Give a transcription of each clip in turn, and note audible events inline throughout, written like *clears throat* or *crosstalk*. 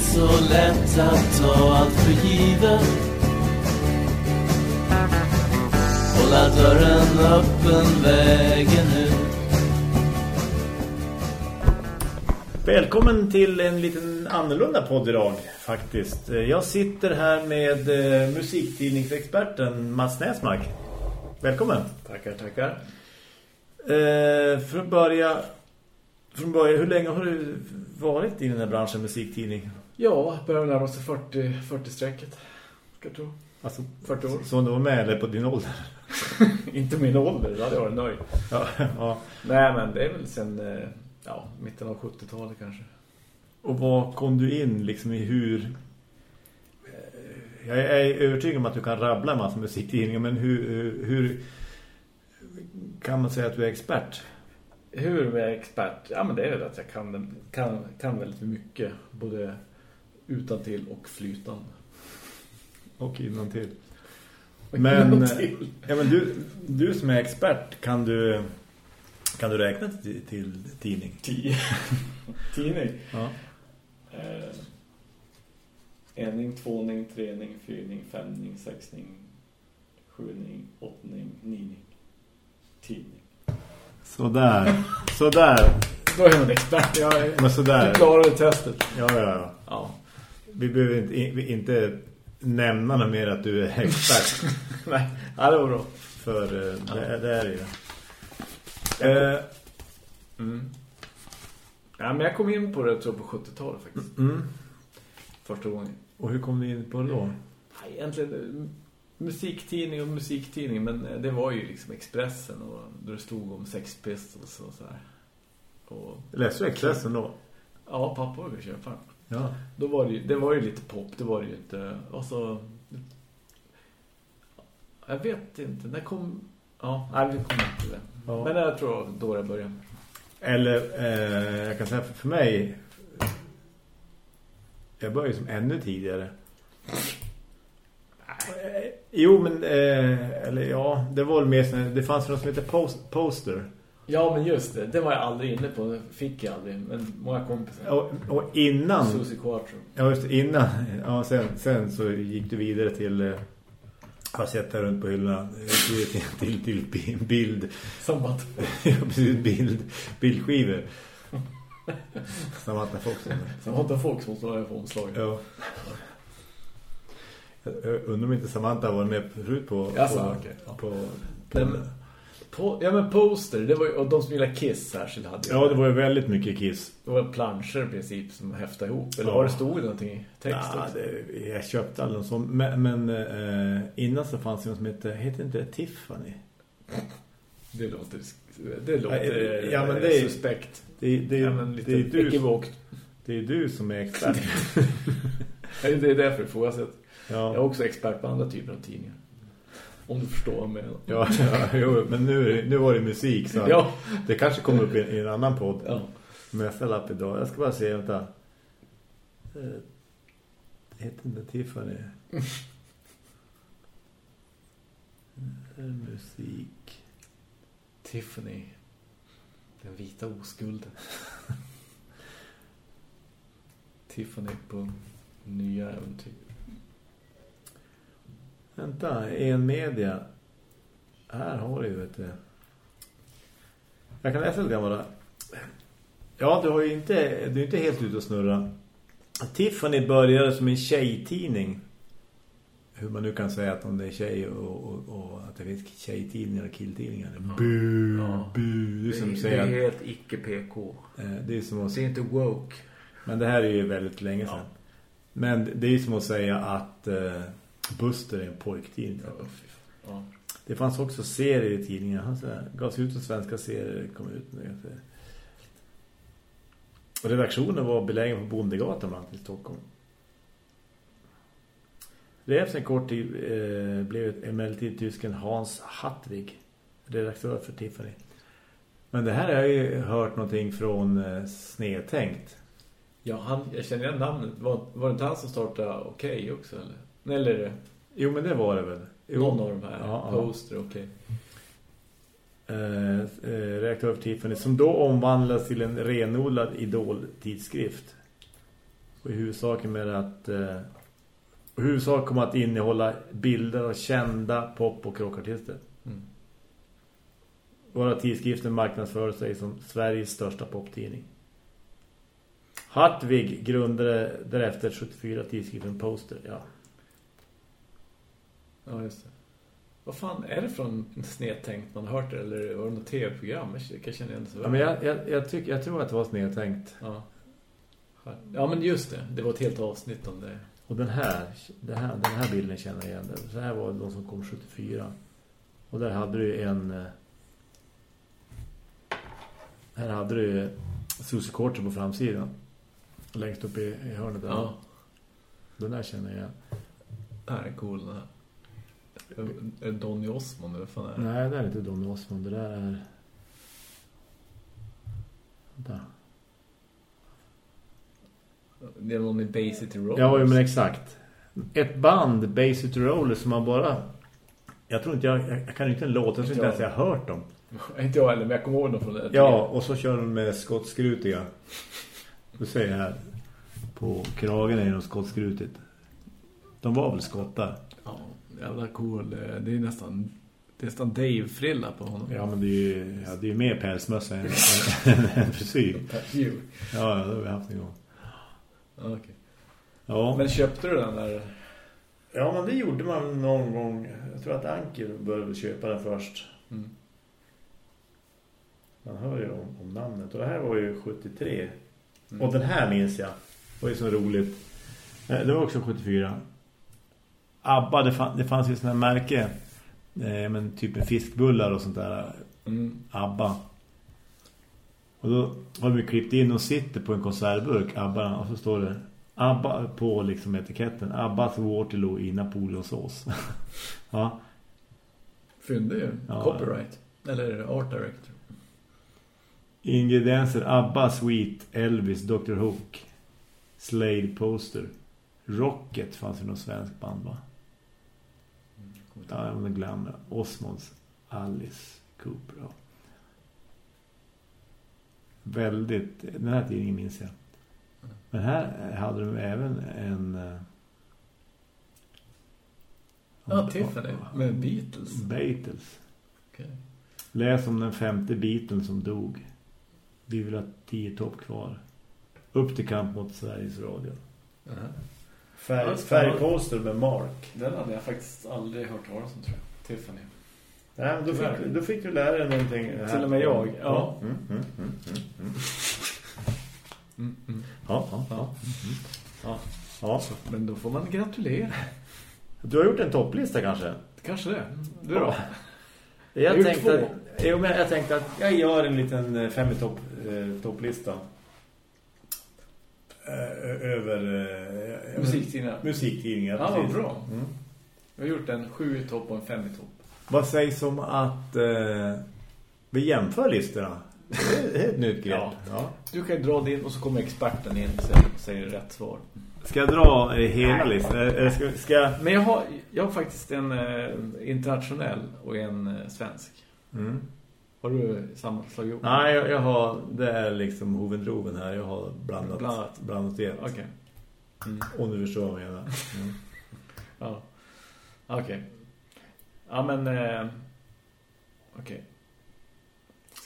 så lätt att ta allt för givet Hålla dörren öppen vägen ut Välkommen till en liten annorlunda podd idag faktiskt. Jag sitter här med eh, musiktidningsexperten Mats Näsmark. Välkommen. Tackar, tackar. Eh, för att börja, från början, hur länge har du varit i den här branschen musiktidning? Ja, börjar närma sig 40, 40-strecket. Ska jag tro. Alltså, 40 år. Så du var med eller på din ålder? *laughs* Inte min ålder, då hade jag varit nöjd. Ja, ja. Nej, men det är väl sen eh, ja, mitten av 70-talet kanske. Och vad kom du in liksom i hur... Eh, Jag är övertygad om att du kan rabbla en massa musiktidningar, men hur, hur, hur kan man säga att du är expert? Hur är jag expert? Ja, men det är väl att jag kan, kan, kan väldigt mycket. Både utantill och flytande. Och innantill. Och Men, innantill. ja, men du, du som är expert, kan du, kan du räkna till, till tidning? Tio. *laughs* Tidning. Ja. Eh, ening, tvåning, trening, fyrning, femning, sexning, sjuning, åttning, nining, tidning. Sådär, sådär. Då är man expert. Jag är... Men sådär. Du klarade testet. Ja, ja, ja. Ja. Vi behöver inte, inte nämna något mer att du är expert. *laughs* Nej, ja, det var bra. För eh, det, det är det ju. Eh, Mm. Ja, men jag kom in på det tror på 70-talet faktiskt. mm. Första gången. Och hur kom du in på det då? Nej, egentligen eh, musiktidning och musiktidning. Men eh, det var ju liksom Expressen. Och där det stod om Sex Pistols och så här. Och, Läste du Expressen då? ja, pappa var ju köpa. Ja. Då var det, ju, det var ju lite pop. Det var det ju inte. Alltså, jag vet inte. När kom... Ja, nej, vi kommer inte till det. Ja. Men jag tror då det började. Eller, eh, jag kan säga för, för mig jag började som ännu tidigare. Eh, Jo, men eh, eller ja, det var väl mer det fanns något som heter post, poster. Ja, men just det. Det var jag aldrig inne på. Det fick jag aldrig. Men många kompisar. Och, och innan Susie Quattro. Ja, just det, innan ja, sen, sen så gick du vidare till eh, har sett här runt på hyllorna eh, till, till, till, bild Sambat. *laughs* ja, precis, bild bildskivor Samantha Fox Samantha Fox måste vara på omslaget. ja. Jag undrar om inte Samantha var med förut på, Jaså, på, okej. Ja. på, på, Nej, På, ja, men poster. Det var ju, och de som gillar Kiss särskilt hade. Ja, det var ju väldigt mycket Kiss Det var planscher i princip som häftade ihop. Eller Ja. var det stod någonting i text ja, det, Jag köpte aldrig någon sån Men, men eh, innan så fanns det något som hette Heter inte det Tiffany? Det låter, det låter Ja, men det är- suspekt. Det, det, ja, men lite det, är du, ekivokt. det är du som är expert *laughs* Det är därför får jag sett. Ja. Jag är också expert på andra typer av tidningar. Om du förstår vad jag menar. Ja, ja jo, men nu, nu var det musik så Ja. det kanske kommer upp i, i en annan podd. Ja. Men jag ställer upp idag. Jag ska bara se, vänta. Eh, Det heter inte Tiffany. Eh, Musik. Tiffany. Den vita oskulden. *laughs* Tiffany på nya äventyr. Vänta, en media. Här har du ju, vet du. Jag kan läsa lite bara. Ja, du har ju inte, du är inte helt ute och snurra. Tiffany började som en tjejtidning. Hur man nu kan säga att om det är tjej och, och, och att det finns tjejtidningar och killtidningar. Bu, Ja. bu. Det är som det säger är att, helt icke-PK. eh, det är som att Det är inte woke. Men det här är ju väldigt länge sedan. Ja. Men det är som att säga att eh, Buster är en pojktidning. Ja, ja. Det fanns också serier i tidningen. Han gavs ut en svenska serier kom ut nu. Och redaktionen var belägen på Bondegatan bland annat i Stockholm. Det efter en kort tid eh, blev emellertid tysken Hans Hattwig redaktör för Tiffany. Men det här har jag ju hört någonting från eh, Snedtänkt. Ja, han, jag känner igen namnet. Var, var det inte han som startade Okej också? Eller? Eller Jo, men det var det väl. Jo. någon av de här. Ja. Poster, Okej. eh, eh, redaktör för Tiffany som då omvandlades till en renodlad idol-tidskrift. Och i huvudsak med att eh, huvudsak kommer att innehålla bilder av kända pop- och rockartister. Mm. Våra tidskriften marknadsför sig som Sveriges största poptidning. Hartvig grundade därefter 74 tidskriften Poster. Ja. Ja, just det. Vad fan är det från snedtänkt man har hört det? Eller var det något tv-program? Jag kan känna igen det så ja men jag, jag, jag, tycker, jag tror att det var snedtänkt. Ja. ja, men just det. Det var ett helt avsnitt om det. Och den här, den här, den här bilden känner jag igen. Så här var de som kom 74. Och där hade du en... eh, Här hade du Susie Korter på framsidan. Längst upp i, i hörnet där. Ja. Den där känner jag igen. Det här är cool. Den här. Är det Donny Osmond eller fan är det? Nej, det är inte Donny Osmond. Det där är... Vänta. Det är någon i Bay City Rollers. Ja, men exakt. Ett band, Bay City Rollers, som man bara... Jag tror inte jag... Jag kan inte en låt. Jag tror inte ens jag har hört dem. *laughs* Inte jag heller, men jag kommer ihåg dem från det. Ja, och så kör de med skottskrutiga. Du ser här. På kragen är de skottskrutigt. De var väl skottar? Jävla cool. Det är nästan, det är nästan Dave-frilla på honom. Ja, men det är ju, ja, det är ju mer pälsmössa än, *laughs* än, än frisyr. Ja, ja, det har vi haft en gång. Okej. Ja. Men köpte du den där? ja, men det gjorde man någon gång. Jag tror att Anker började köpa den först. Mm. Man hör ju om, om namnet. Och det här var ju 73. Mm. Och den här minns jag. Det var ju så roligt. Eh, Det var också 74. Abba, det, fann, det fanns ju sådana här märke. Eh, men typ fiskbullar och sånt där. Mm. Abba. Och då har vi klippt in och sitter på en konservburk, Abba. Och så står det Abba på liksom etiketten. Abbas Waterloo i Napoleonsås. *laughs* ja. Fynde ju. Ja. Copyright. Eller art director. Ingredienser Abba, Sweet, Elvis, Dr. Hook, Slade Poster. Rocket fanns ju någon svensk band va? Ja, men glömmer. Osmonds, Alice, Cooper. Ja. Väldigt, den här tidningen minns jag. Men här hade de även en... eh, Ja, Tiffany. Med Beatles. Beatles. Okej. Läs om den femte Beatles som dog. Vi vill ha tio topp kvar. Upp till kamp mot Sveriges Radio. Ja. Färg, färgposter med Mark. Den hade jag faktiskt aldrig hört talas om tror jag. Tiffany. Nej, men då, fick, då fick du lära dig någonting. här. Till och med jag, ja. Mm, mm, mm, mm, mm. Mm, mm. Ja, ja, ja. Ja. ja. Men då får man gratulera. Du har gjort en topplista kanske? Kanske det. Du då? Jag, Jag tänkte, jo, men jag tänkte att jag gör en liten eh, fem i eh, topplista. Eh, över eh, Musiktidningar. musiktidningar. Ja, vad bra. Mm. Jag har gjort en sju topp och en fem topp. Vad sägs om att eh, vi jämför listorna? *laughs* Det är ett nytt grepp. Ja. Ja. Du kan dra din och så kommer experten in och säger, rätt svar. Ska jag dra eh, hela listan? Ska, ska. Men jag har, jag har faktiskt en eh, internationell och en eh, svensk. Mm. Har du samma slag ihop? Nej, jag, jag har... Det är liksom hovendroven här. Jag har blandat, Blandat. blandat det. Okej. Mm. Om du förstår vad jag menar. Mm. *laughs* Ja. Okej. Ja, men... Eh, Okej.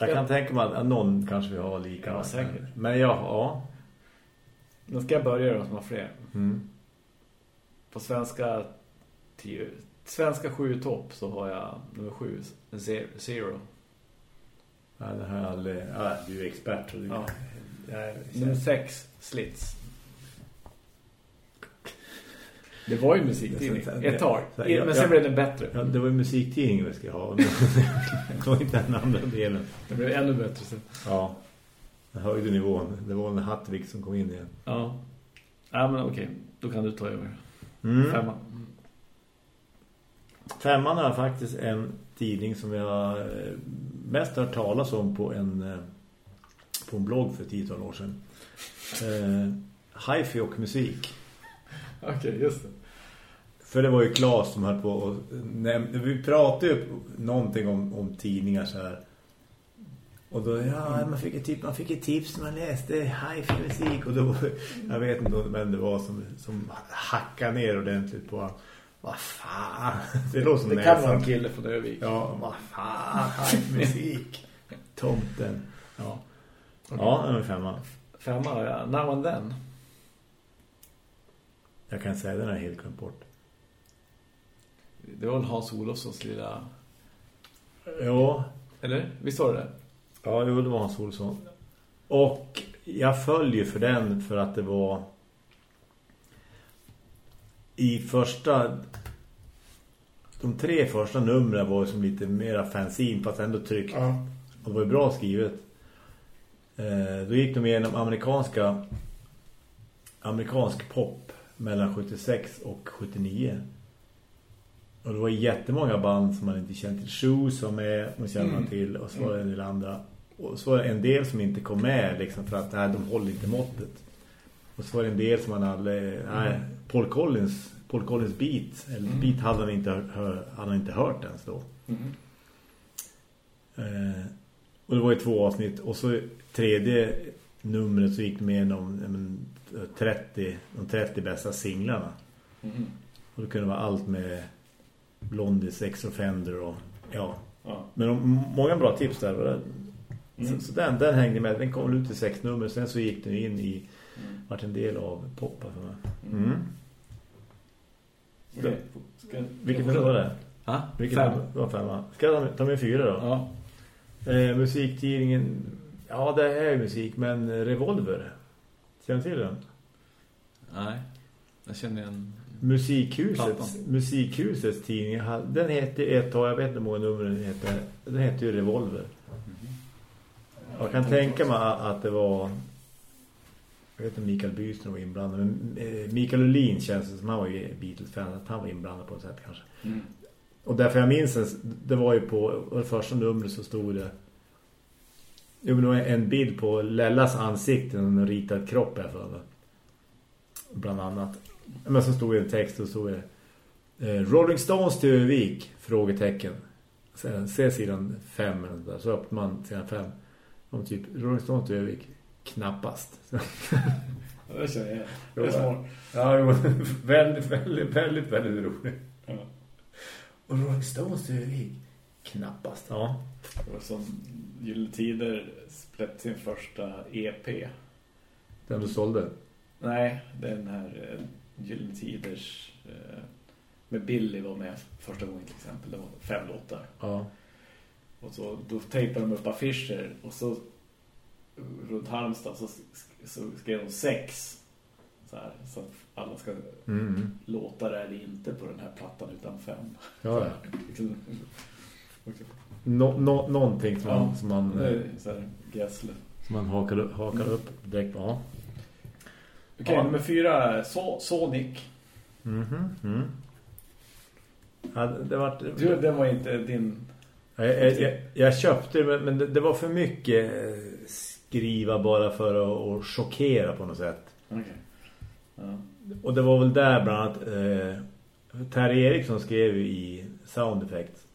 Jag kan tänka mig att någon kanske vi har lika. Ja, säkert. Men jag ja. Då ska jag börja då som har fler. Mm. På svenska tio, svenska sju topp så har jag nummer sju, ze- Zero. Ja, det här är aldrig... Ja, du är expert. Så du, Ja. jag, Nummer sex, Slits. Det var ju musiktidning. Det- Ett tag. Ja, Men sen ja. blev den bättre. Ja, det var ju musiktidning vi ska ha. *laughs* det var inte den andra delen. Den blev ännu bättre sen. Ja. Den höjde nivån. Det var en Hattvik som kom in igen. Ja. Ja, men okej. Då kan du ta över. Mm. Femma. Femman är faktiskt en tidning som jag eh, mest hört talas om på en, eh, på en blogg för 10 år sedan. Eh, Hi-Fi och musik. Okej, just det. För det var ju Claes som höll på och näm- Vi pratade ju någonting om, om tidningar så här. Och då, ja, man fick ett tips, man fick ett tips man läste hi-fi musik. Och då, jag vet inte vem det var som, som hackade ner ordentligt på vad fan, *laughs* det låter som Det kan vara en kille från Övik. Ja, vad fan, musik. *laughs* Tomten. Ja, ja en femma. Femma, ja. Now and then. Jag kan säga den är helt glömt bort. Det var väl Hans Olofssons lilla... Ja, Eller? Visst var det det? Ja, det var Hans Olsson. Och jag följer för den för att det var i första de tre första numren var som lite mera fanzine fast ändå tryckt. Ja. Och det var bra skrivet. Eh, då gick de igenom amerikanska amerikansk pop mellan 76 och 79. Och det var jättemånga band som man inte kände till. Shoes som är, man känner man Mm. till. Och så var det en del andra. Och så var det en del som inte kom med liksom, för att nej, de håller inte måttet. Och så var det en del som man aldrig... Nej, Paul Collins, Paul Collins Beat. Eller Mm. Beat hade han inte, hör, hade han inte hört ens då. Mhm. Eh, och det var ju två avsnitt. Och så tredje numret så gick de igenom ja, men, 30, de 30 bästa singlarna. Mhm. Och det kunde vara allt med Blondie, Sex Offender och ja. Ja. Men de, många bra tips där. va? Mm. Så, så den, den hängde med. Den kom ut i sex nummer. Sen så gick den in i Mm. vart en del av poppa för mig. Mm. Mm. Vilket nummer var det? Ja, Vilket fem. Det var femma. Ska jag ta, med fyra då? Ja. Eh, musiktidningen. Ja, det är musik. Men Revolver. Känner du till den? Nej. Jag känner en... Musikhusets, musikhusets tidning. ha- Den heter ett tag, jag vet inte hur många nummer den heter. Den heter ju Revolver. Jag kan tänka mig att det var jag vet inte om Mikael Byström var inblandad men eh, Mikael Ullin känns det som han var ju Beatles-fan att han var inblandad på ett sätt kanske. Mm. Och därför jag minns det, det var ju på det första numret så stod det Jo, men en bild på Lellas ansikte en ritad kropp här för. Bland annat. Men så stod det en text och stod det eh, Rolling Stones till Övik? Frågetecken. Sen ser sidan fem eller där, så öppnar man sidan fem. Om typ Rolling Stones till Övik? Knappast. *laughs* Det känner jag. Det är smart. Ja, jo, *laughs* väldigt, väldigt, väldigt, väldigt roligt. Ja. Och Rolling Stones till Övik? Knappast. Ja. Det var som Gyllene Tider släppte sin första EP. Den du sålde. Nej, den här eh, Gyllene Tiders eh, med Billy var med första gången till exempel. Det var fem låtar. Ja. Och så då tejpade de upp affischer och så runt Halmstad så, så skrev de sex så här så att alla ska Mm. låta det eller inte på den här plattan utan fem. Ja, ja. Liksom, okej. Nå, nå, någonting som man, Ja, som man, eh, så här som man hakar, upp- hakar upp direkt på. Ja. Okej, Ja. nummer fyra är so Sonic. Mhm. Mm. Ja, det, var, Du, det var inte din... jag, jag, jag, jag köpte det, men, men det, det var för mycket eh, skriva bara för att, chockera på något sätt. Okej. Ja. Och det var väl där bland annat eh, Terry Eriksson skrev i Sound Effects.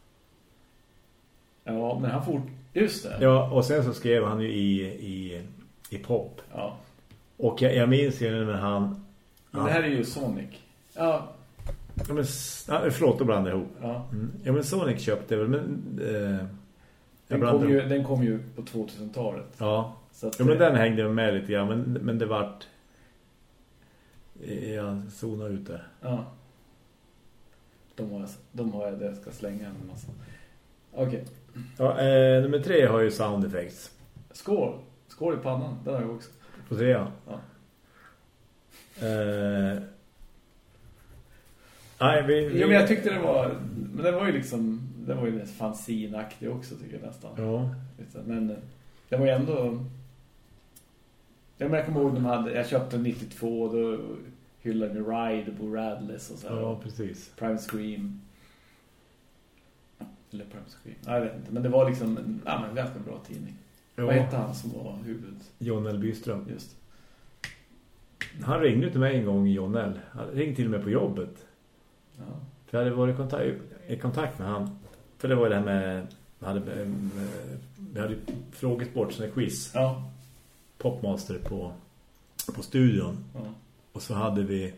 ja, men han fort... Just det. Ja, och sen så skrev han ju i, i, i pop. Ja. Och jag, jag minns ju när han... Men det här är ju Sonic. Ja. Ja, men, förlåt, då blandade ihop. ja. Mm. Ja, men Sonic köpte väl, men... Eh, Den, kom ju, den kom ju på 2000-talet. Ja, Så ja men den hängde med lite grann, men, men det vart... Jag zonade ut där. Ja. De har, de har jag det jag ska slänga en massa. Okej. Ja, eh, nummer tre har ju Sound Effects. Skål. Skål i pannan. Den har jag också. På trean. Ja. Eh, nej, vi... vi Jo, men jag tyckte det var... Men det var ju liksom... Det var ju fanzinaktig också tycker jag nästan. Ja, Men det var ju ändå... Men jag kommer ihåg man hade... Jag köpte 92 och då hyllade vi Ride och Bo Radless och så här. ja, precis. Prime Scream. Eller Prime Scream. Nej, jag vet inte. Men det var liksom en, ja, en ganska bra tidning. Vad Ja, hette han som var huvud? John L. Byström. Just. Han ringde till mig en gång, John L. Han ringde till mig på jobbet. Ja. För jag hade varit i kontakt, i kontakt med han. För det var det här med vi hade, vi hade frågesport, sån quiz. Ja. Popmaster på, på studion. ja. Och så hade vi,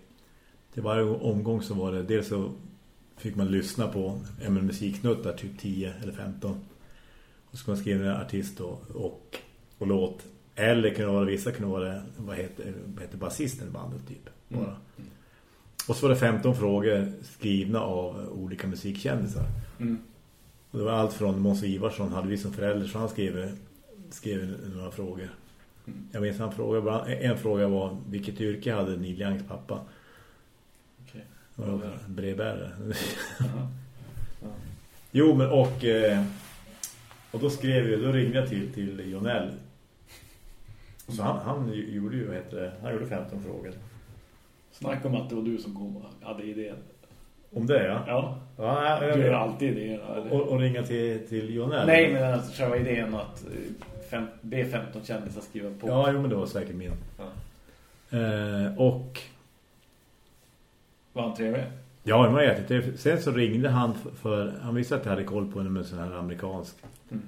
till varje omgång så var det, dels så fick man lyssna på en musiknuttar, typ 10 eller 15. Och så skulle man skriva en artist och, och, och låt. Eller kunde vara, vissa kunde vara, vad heter, vad heter basisten i bandet typ. Mm. Bara. Och så var det 15 frågor skrivna av olika musikkändisar. Mm. Och det var allt från Måns Ivarsson hade vi som förälder så han skrev, skrev några frågor. Jag minns han frågade, en fråga var vilket yrke hade Neil Youngs pappa? Okej. Var brevbärare. Ja. Ja. *laughs* jo men och eh, och då skrev jag, då ringde jag till, till Jonell. Så han, han gjorde ju, vad heter det, han gjorde 15 frågor. Snacka om att det var du som kom och hade idén. Om det ja. Ja. ja jag, Du jag, har alltid eller? och, och ringa till, till Jonell. Nej, men alltså, själva idén att eh, fem, B15 kändisar skriva på. Ja, jo, men det var säkert min. Ja. Eh, och Var han trevlig? ja, det var jättetrevligt. Sen så ringde han för, han visste att jag hade koll på en sån här amerikansk Mm.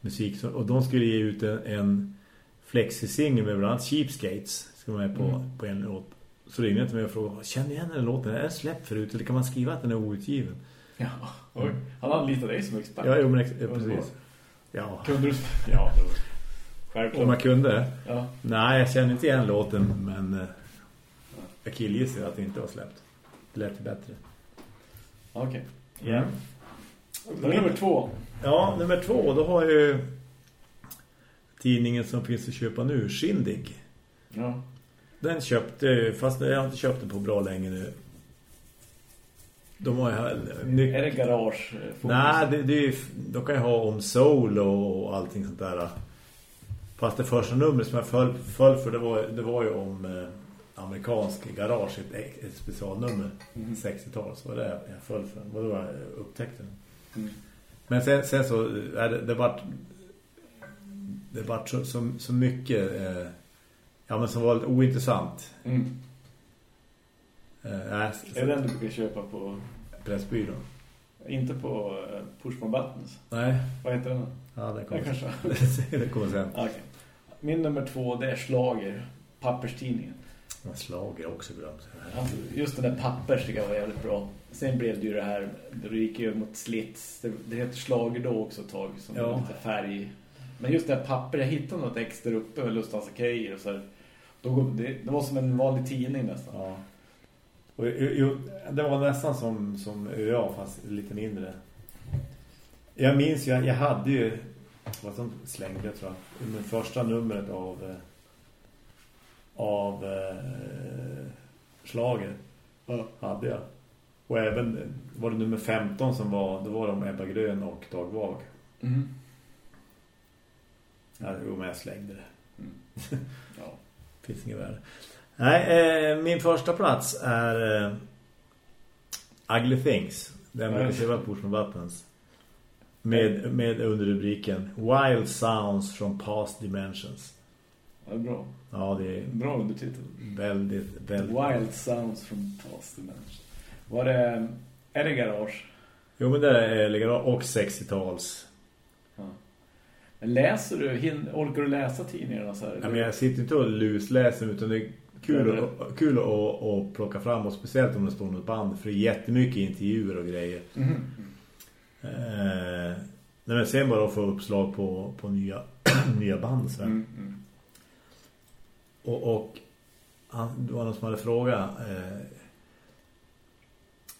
musik. Och de skulle ge ut en, en flexi-singel med bland annat Cheapskates. Ska vara med på, Mm. på en låt. Så ringde jag till mig och frågade, känner igen den låten? Är den släppt förut? Eller kan man skriva att den är outgiven? Ja. Oj. Han anlitade dig som expert. Ja, jo, men ex- precis. Ja, Kunde du... Ja, var... om Självklart. man kunde. Ja. Nej, jag känner inte igen låten, men eh, jag killgissar att det inte var släppt. Det lät ju bättre. Okej. Ja. Då är nummer två. Ja, nummer två, då har jag ju tidningen som finns att köpa nu, Shindig. Ja. Den köpte jag, fast jag har inte köpt den på bra länge nu. De har ju. Är det garage? eh? Nej, det, det är, ju- de kan ju ha om soul och allting sånt där. Fast det första numret som jag föll, föll för, det var, det var ju om eh, amerikansk garage, ett, ett specialnummer. Mhm. 60-tal, så var det jag föll för. Det var jag upptäckte den. Mm. Men sen, sen så är det, det vart det vart så, så, så mycket eh, ja men som var lite ointressant. Mm. Eh, nej, så, Är det den du brukar köpa på... Pressbyrån. Inte på uh, Pushman Buttons? Nej, Vad heter den? ja det Det kommer kanske... *laughs* det kommer sen. *laughs* Okej. Min nummer två, det är Slager. Papperstidningen. Man slager också glömt. Alltså, just den där papper tycker jag var jävligt bra. Sen blev det ju det här, det gick ju mot slits. Det, det heter Slager då också ett tag, som Ja. lite färg. Men just det här papper, jag hittade något extra uppe med Lustans grejer och så här. Då, det, det var som en vanlig tidning nästan. Ja. Och, jo, det var nästan som, som ÖA fast lite mindre. Jag minns ju, jag, jag hade ju vad som slängde jag tror jag, med första numret av eh, av eh, slager Ja. hade jag. Och även var det nummer 15 som var, då var de Ebba Grön och Dag Vag. Mm. Ja, jo, men jag slängde det. *laughs* Ja. Finns inget värre. Nej, eh, min första plats är eh, Ugly Things. Den brukar skriva på med Buttons. Med, med underrubriken Wild Sounds from Past Dimensions. Ja, bra. Ja, det är Bra undertitel. väldigt, väldigt... Wild Sounds from Past Dimension. Var det... Är det garage? Jo, men det är legal och 60-tals. Ja. Läser du? Orkar du läsa tidningarna så här? Ja, men jag sitter inte och lusläser utan det kul, att, kul att, att plocka fram och speciellt om det står något band för det är jättemycket intervjuer och grejer. Mhm. Eh, men sen bara att få uppslag på, på nya, *clears throat* nya band. Så. här. Mm, mm. Och, och han, det var någon som hade frågat eh,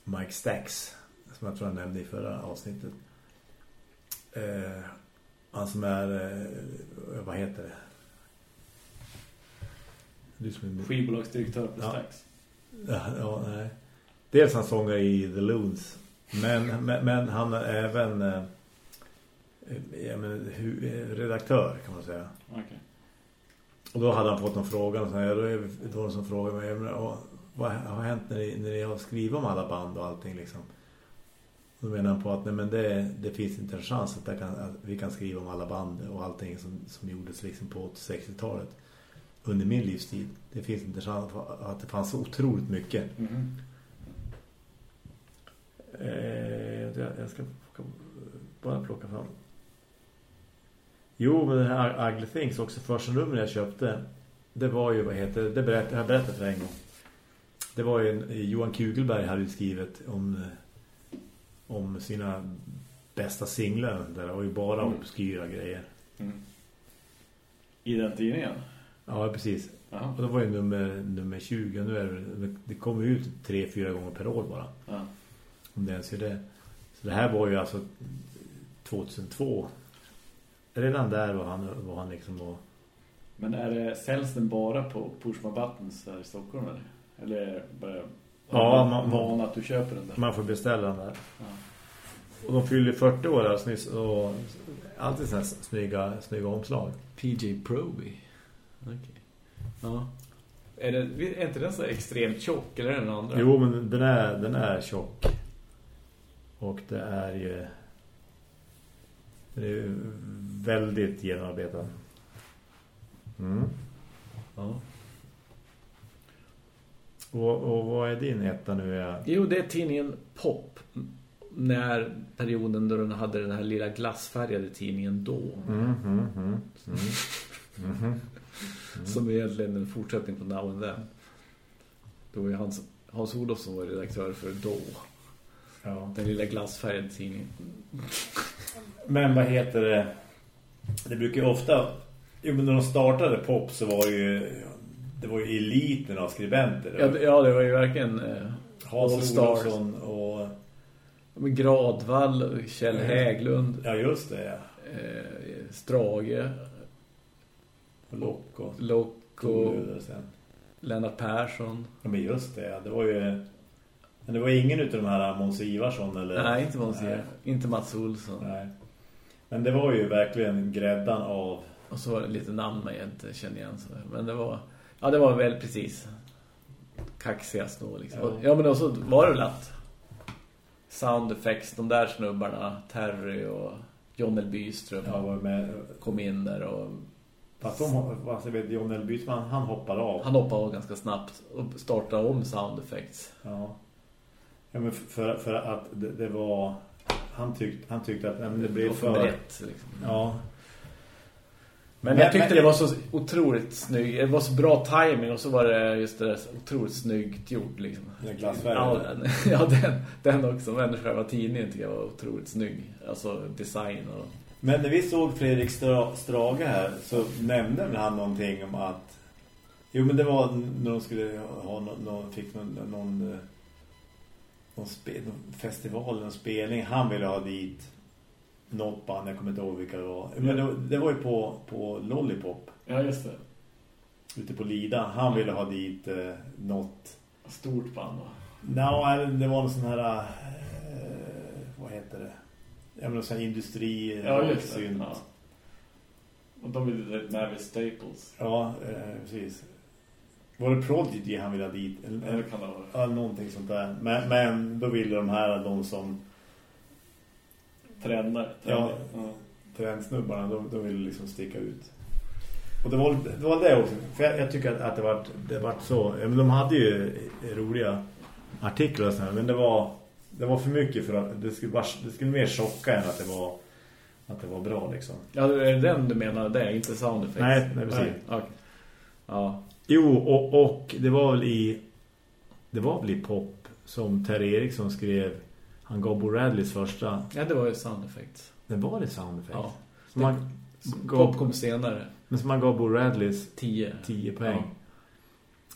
Mike Stax som jag tror jag nämnde i förra avsnittet. Eh, han som är eh, vad heter det? Skivbolagsdirektör på Ja. Stax. Ja, ja, nej. Dels han sångar i The Loons. Men, men, men han är även eh, ja, men, hu, eh, redaktör kan man säga. Okej. Och då hade han fått en fråga. Och så här, då är det det som frågade mig. Och, vad har hänt när ni, när ni har skrivit om alla band och allting liksom? Då menar han på att nej, men det, det finns inte en chans att, kan, att vi kan skriva om alla band och allting som, som gjordes liksom på 60-talet under min livstid. Det finns inte chans att, det fanns så otroligt mycket. Mhm. Eh, jag, ska bara plocka fram. Jo, men den här Ugly Things, också första nummer jag köpte, det var ju, vad heter det, det berätt, jag har berättat för en gång. Det var ju en, Johan Kugelberg hade skrivit om, om sina bästa singlar. Där det var ju bara Mm. obskyra grejer. Mm. I den tidningen? Ja, precis. Ja. Och då var ju nummer, nummer 20. Nu är det, det kommer ut tre, fyra gånger per år bara. ja. Om det ens är det. Så det här var ju alltså 2002. Redan där var han, var han liksom och, Men är det, säljs den bara på Pushma Buttons här i Stockholm eller? Eller bara Ja, man, man- van att du köper den där? man får beställa den där. Ja. Och de fyller 40 år alltså och alltid sådana här snygga, snygga omslag. PJ Proby. Okej. Ja. Är, det, är inte den så extremt tjock eller den andra? Jo, men den är, den är tjock. Och det är ju det är ju väldigt genomarbetad. Mm. Ja. Och, och vad är din etta nu? Är? Jo, det är tidningen Pop. När perioden då den hade den här lilla glassfärgade tidningen då. Mm, mm, mm, mm. Som är egentligen en fortsättning på Now and Then. Då var ju Hans, Hans Olof som var redaktör för då. Ja. Den lilla glassfärgade tidningen. Men vad heter det? Det brukar ju ofta... Jo, men när de startade pop så var ju... Det var ju eliten av skribenter. Ja, det, ja, det var ju verkligen eh, Hans. Olofsson och... Men Gradvall, Kjell Mm. Häglund, Ja, just det. Ja. eh, Strage, Och. Loco, sen. Lennart Persson. Ja, men just det. Det var ju... Men det var ingen utav de här Måns Ivarsson eller... Nej, inte Måns. Ivarsson. Inte Mats Olsson. Nej. Men det var ju verkligen gräddan av... Och så var det lite namn man inte känner igen. Så. Men det var... Ja, det var väl precis kaxigast då liksom. Ja. Ja. men också var det väl att sound effects, de där snubbarna, Terry och John L. Byström Ja, var med... kom in där och Fast de, alltså, John L. Bytman, han hoppade av. han hoppade av ganska snabbt och startade om sound effects. Ja. Ja, men för, för att det, det var... Han, tyck, han tyckte att men det blev var för... brett liksom. Ja. Men, Men- jag tyckte men- det var så otroligt snyggt. Det var så bra timing och så var det just det där otroligt snyggt gjort liksom. Ja, den, *laughs* ja den, den också. Men själva tidningen tycker jag var otroligt snygg. Alltså design och... Men när vi såg Fredrik Stra Strage här så nämnde han någonting om att... Jo, men det var när de skulle ha någon, någon fick någon, någon, någon, spe, någon festival, någon spelning. Han ville ha dit något band, jag kommer inte ihåg vilka det var. Men det, det var ju på, på Lollipop, Ja, just det. ute på Lida. Han ville ha dit eh, något... Stort band va? Nej, det var någon sån här... Eh, vad heter det? Jag menar sån här industri... Ja, just det. synt. Ja. Och de ville Navis Staples. Ja, eh, precis. Var det Prodigy han ville ha dit? Eller, Eller kan det vara? ja, någonting sånt där. Men, men då ville de här, de som Tränar. Ja. ja. trendsnubbarna, de, de ville liksom sticka ut. Och det var det, var det också. För jag, jag tycker att, att det var det var så. Ja, men de hade ju roliga artiklar och sådär, men det var det var för mycket för att det skulle, vara, det skulle mer chocka än att det var att det var bra liksom. Ja, är det den du menar? Det är inte sound effects? Nej, nej, precis. okej. Ja. Jo, och, och det var väl i det var väl i pop som Terry Eriksson skrev han gav Bo Radleys första ja, det var ju sound effects. det var det sound effects. Ja. Man, Pop kom senare. men som man gav Bo Radleys 10. 10 poäng. Ja.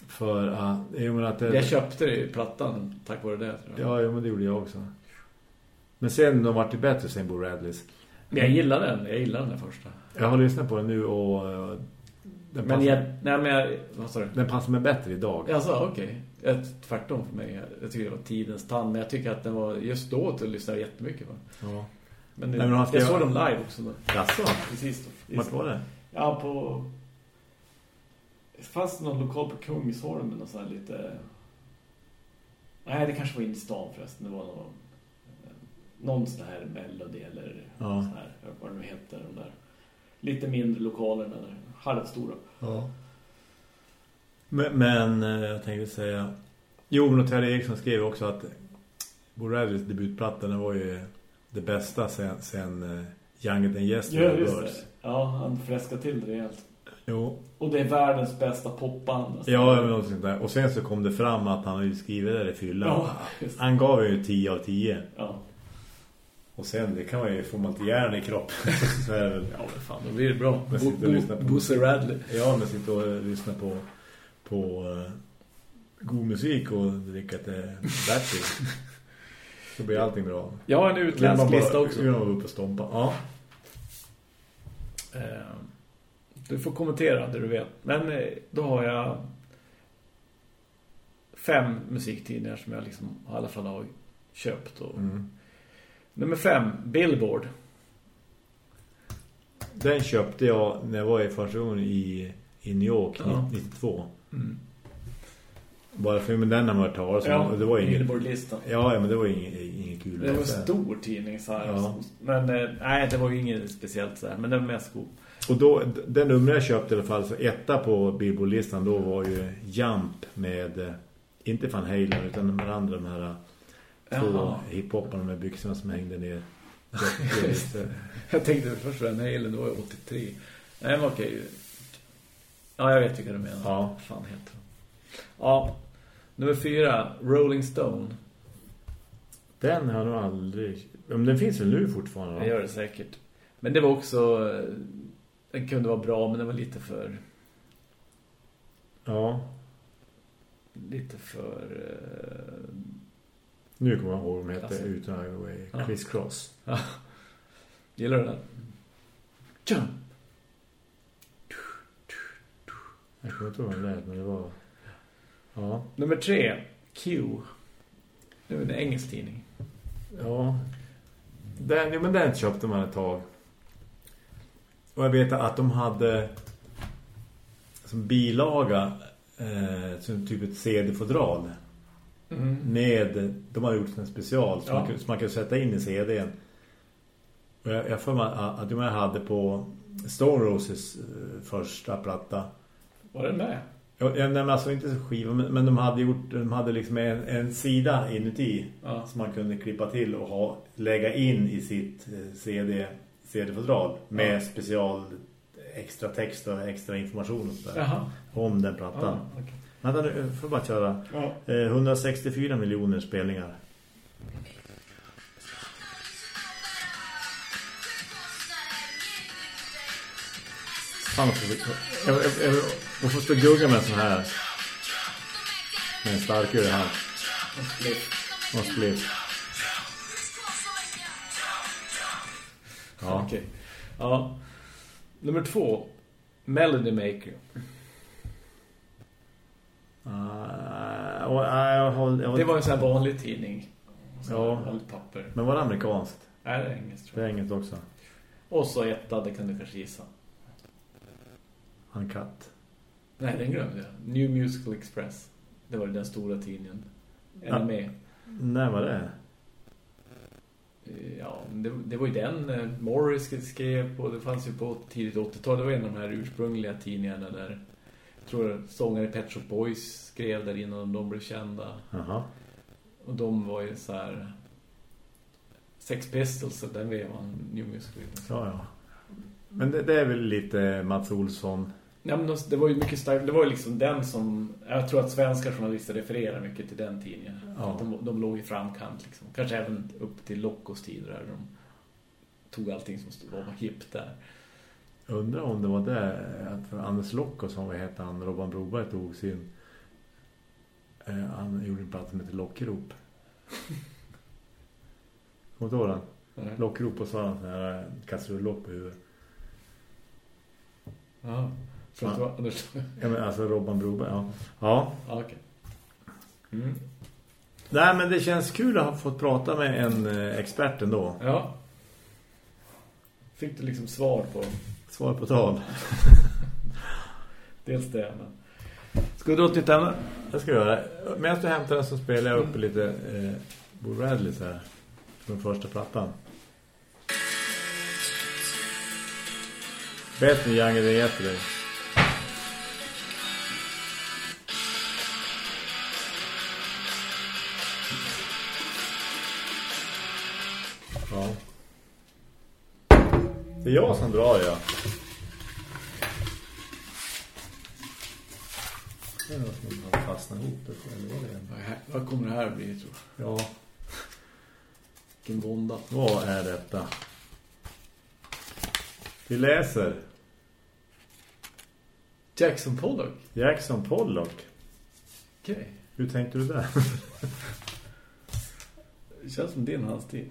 För att, jo, men att det, Jag köpte det i plattan tack vare det tror jag. Ja, men det gjorde jag också. Men sen de vart det bättre sen Bo Radleys. Men jag gillar den. Jag gillar den första. Jag har lyssnat på den nu och eh, den, Men passar, jag... Nej, men jag... Vad sa du? den passar mig bättre idag. Alltså, okej. Okay. Tvärtom för mig. Jag tycker det var tidens tand. Men jag tycker att den var just då att jag lyssnade jättemycket på. Ja. Men, Nej, men jag såg dem live också då. Jaså? Precis då. Vart var det? Ja, på... Det fanns någon lokal på Kungsholmen och så här lite... Nej, det kanske var inne i stan förresten. Det var någon, någon sån här Melody eller Ja. sån här, vad det nu heter. De där lite mindre lokalerna, där, halvstora. Ja. Men, men eh, jag tänkte säga... Jo, men Terry Eriksson skrev också att Bo Radleys debutplatta var ju det bästa sen, sen uh, Younger than Ja, Yesterday just det. Ja, han fläskar till det rejält. Jo. Och det är världens bästa popband. alltså. Ja, men något sånt där. Och sen så kom det fram att han hade skrivit det där i fyllan. Ja. Han gav ju 10 av 10. Ja. Och sen, det kan man ju få man inte järn i kroppen. *laughs* så är det väl. Ja, men fan, då blir det bra. Jag sitter och lyssnar på- Bosse Radley. Ja, men sitter och lyssnar på, på uh, god musik och dricka till Bertil. *laughs* så blir allting bra. Jag har en man utländsk bara- lista också. Vill man uppe och stompa. Ja. Eh, Du får kommentera det du vet. Men eh, då har jag fem musiktidningar som jag liksom i alla fall har köpt. Och... Mm. Nummer fem, Billboard. Den köpte jag när jag var i första gången i, i New York Ja. 92. Mm. Bara för med den har man hört talas om. Ja, det var inget, Billboard-listan. ja, ja, men det var inget, inget kul. Det var en stor tidning så här. Ja. Men eh, nej, det var ju inget speciellt så här. Men den var mest god. Och då, den nummer jag köpte i alla fall, så etta på Billboard-listan då var ju Jump med, eh, inte Van Halen utan de andra, de här två Jaha. hiphopparna med byxorna som hängde ner. Det- *laughs* det Jag tänkte först Van Halen, då var jag 83. Nej, men okej. Ja, jag vet vilka du menar. Ja. Fan heter de? Ja. Nummer fyra, Rolling Stone. den har nog aldrig... Men den finns väl nu fortfarande? va? Jag gör det säkert. Men det var också... Den kunde vara bra, men den var lite för... Ja. Lite för... eh, Nu kommer jag ihåg vad de heter Alltså. utan i Ja. Chris Cross. Gillar du den? Jump! Jag kommer inte ihåg vad det lät, men det var... Ja. Nummer tre, Q. Det är en engelsk tidning. Ja. Den, ja, men den köpte man ett tag. Och jag vet att de hade som bilaga eh, som typ ett CD-fodral med, de hade gjort en special som, Ja. man, som man kunde sätta in i CDn. Och jag, jag får mig att de hade på Stone Roses eh, första platta. Var den med? Ja, nej, men alltså inte skiva, men, men de hade gjort de hade liksom en, en sida inuti Ja. som man kunde klippa till och ha, lägga in i sitt eh, CD, CD-fodral med Ja. special extra text och extra information och sådär om den plattan. Ja, okej. Vänta nu, får bara köra. Ja. Eh, 164 miljoner spelningar. Fan, jag, jag, jag, jag får stå och gunga med en sån här. Med en starkare här. Och split. Ja. Okej. Ja. Nummer två. Melody Maker. Uh, och, uh, jag håll, jag Det var en sån här vanlig tidning. Så Ja. Vanligt papper. Men var det amerikanskt? Nej, det är engelskt Det är engelskt också. Och så etta, det kan du kanske gissa. Uncut. Nej, den glömde jag. New Musical Express. Det var den stora tidningen. Är Ja. med? När var det? Eh, Ja, det, det var ju den eh, Morris skrev på. Det fanns ju på tidigt 80-tal. Det var en av de här ursprungliga tidningarna där jag tror sångare Pet Shop Boys skrev där innan de blev kända. Jaha. Och de var ju så här Sex Pistols den vevan New Express. Ja, ja. Men det, det är väl lite Mats Olsson. Ja, men de- det var ju mycket starkt. Det var ju liksom den som... Jag tror att svenska journalister refererar mycket till den tidningen. Ja. De, de låg i framkant liksom. Kanske även upp till Lockos tider där de tog allting som stod- var hippt där. Undrar om det var det att för Anders Locko som vad heter han, Robban Broberg tog sin eh, han gjorde en platta som heter Lockrop. *laughs* Kommer du ihåg den? Lockrop och så har han sån här kasserullock på huvudet. Ja. För att det var Anders... Ja, men alltså Robban Broberg, ja. Ja. Ja, okej. Mm. Nej, men det känns kul att ha fått prata med en eh, expert ändå. Ja. Fick du liksom svar på Svar på tal. *laughs* dels det. Men... Ska du dra till ett ämne? Jag ska göra det. Medan du hämtar den så spelar jag upp lite eh, Bo Radley så här. Från första plattan. Bättre Younger than Yesterday. Det är jag som drar, ja. Det är något som har fastnat ihop. Det får jag lova igen. Vad här- Vad kommer det här bli, tror jag? Ja, Vilken vånda. vad är detta? Vi läser Jackson Pollock? Jackson Pollock. Okej. Hur tänkte du där? Det känns som din hans tid.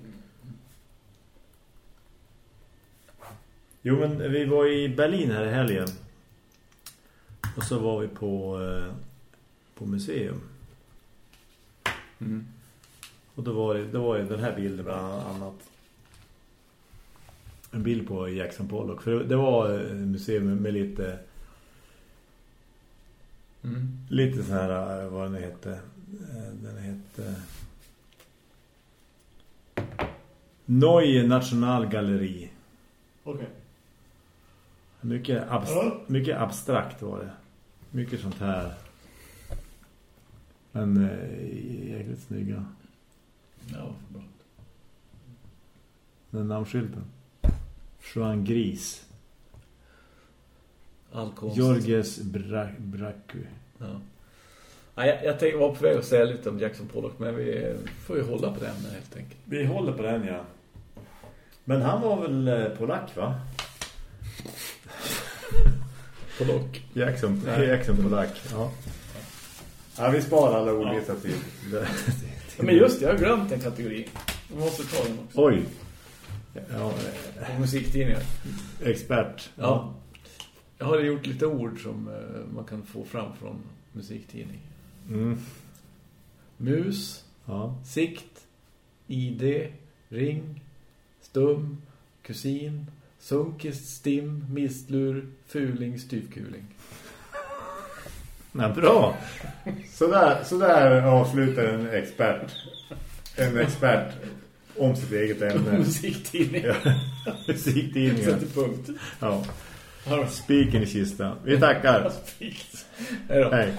Jo, men vi var i Berlin här i helgen. Och så var vi på, eh, på museum. Mm. Och då var det, då var det den här bilden bland annat. En bild på Jackson Pollock. För det, var ett museum med lite Mm. lite så här eh, vad den hette. Eh, Den hette Neue Nationalgalerie. Okej. Mycket, abs Ja. mycket abstrakt var det. Mycket sånt här. Men eh, jäkligt snygga. Ja, bra. Den namnskylten. Johan Gris. Georges Bra Bracu. Ja. Ja, jag, jag tänkte, var på väg att säga lite om Jackson Pollock, men vi får ju hålla på den helt enkelt. Vi håller på den, ja. Men han var väl eh, polack, va? Pollock. Jackson, Nej. Jackson polack. Ja. ja, vi sparar alla ordvitsar till, till... Men just det, jag har glömt en kategori. Jag måste ta den också. Oj. Ja, eh, musiktidningar. expert. Ja. Jag har gjort lite ord som eh, man kan få fram från musiktidning. Mm. Mus, Ja. sikt, ID, ring, stum, kusin, sunkist, stim, mistlur, fuling, styvkuling. Nej, bra. Sådär, sådär avslutar en expert. En expert om sitt eget ämne. *laughs* musiktidning. Ja. Musiktidningar. Sätter punkt. Ja. Spiken i kistan. Vi tackar. Hej då. Hej.